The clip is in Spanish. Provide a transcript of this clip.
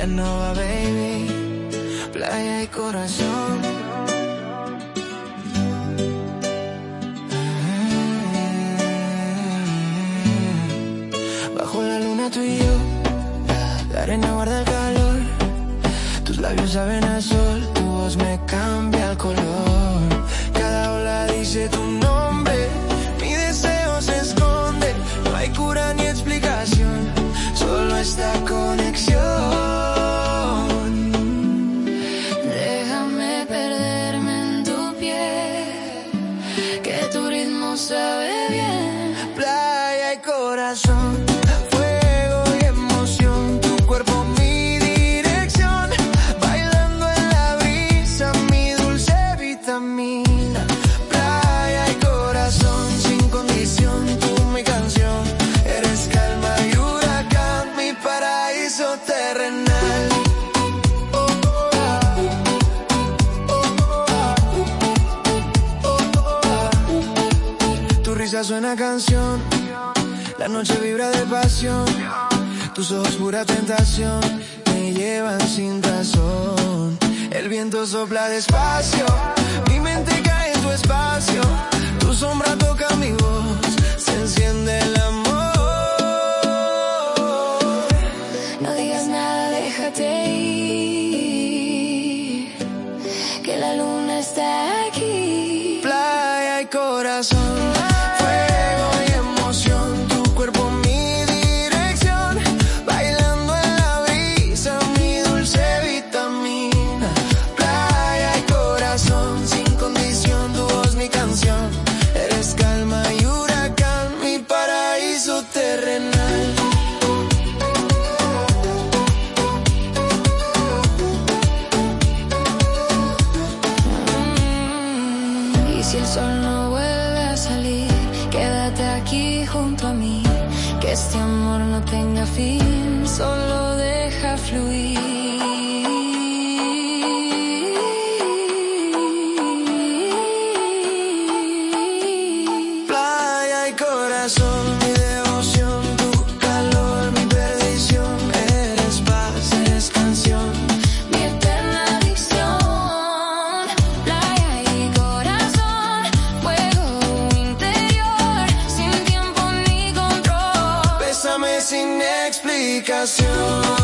Ya no va, baby. Playa y corazón. Bajo la luna tú y yo, la arena guarda el calor. Tus labios saben a sol, tu voz me cambia el color. Cada ola dice tu fuego y emoción, tu cuerpo mi dirección, bailando en la brisa, mi dulce vitamina. Playa y corazón, sin condición, tú mi canción, eres calma y huracán, mi paraíso terrenal. Tu risa suena a canción, noche vibra de pasión, tus ojos pura tentación, me llevan sin razón. El viento sopla despacio, mi mente cae en tu espacio, tu sombra toca mi voz, se enciende el amor. No digas nada, déjate ir, que la luna está aquí. Playa y corazón, Y si el sol no vuelve a salir, quédate aquí junto a mí. Que este amor no tenga fin, solo deja fluir. Playa y corazón, sin explicación.